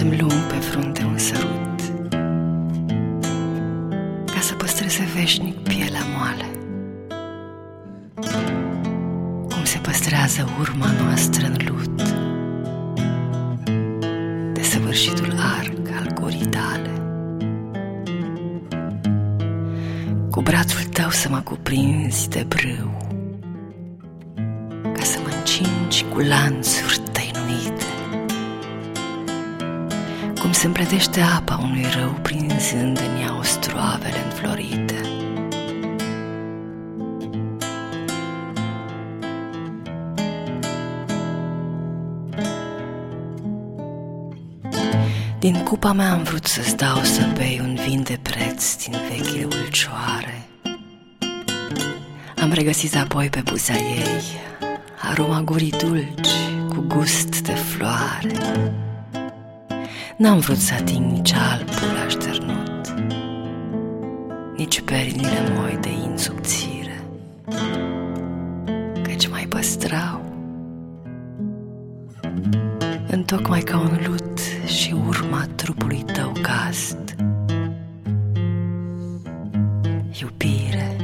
lăsasem lung pe frunte un sărut Ca să păstreze veșnic pielea moale. Cum se păstrează urma noastră în lut De săvârșitul arc al gurii tale. Cu brațul tău să mă cuprinzi de brâu Ca să mă încingi cu lanțuri se împletește apa unui râu Prinzând în ea ostroavele înflorite. Din cupa mea am vrut să stau să bei un vin de preț din vechile ulcioare. Am regăsit apoi pe buzea ei aroma gurii dulci cu gust de floare N-am vrut să ating nici albul așternut Nici perinile moi de in subțire Căci mai păstrau Întocmai ca un lut și urma trupului tău cast Iubire.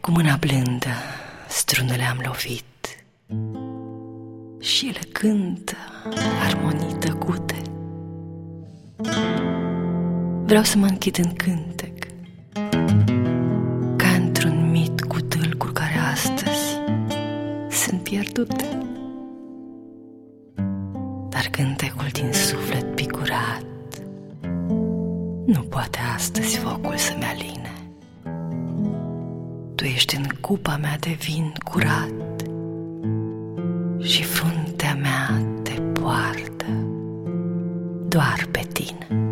Cu mâna blândă strunele am lovit. Și ele cântă armonii tăcute. Vreau să mă închid în cântec Ca într-un mit cu tâlcuri care astăzi sunt pierdute. Dar cântecul din suflet picurat Nu poate astăzi focul să-mi aline Tu ești în cupa mea de vin curat și fruntea mea te poartă doar pe tine.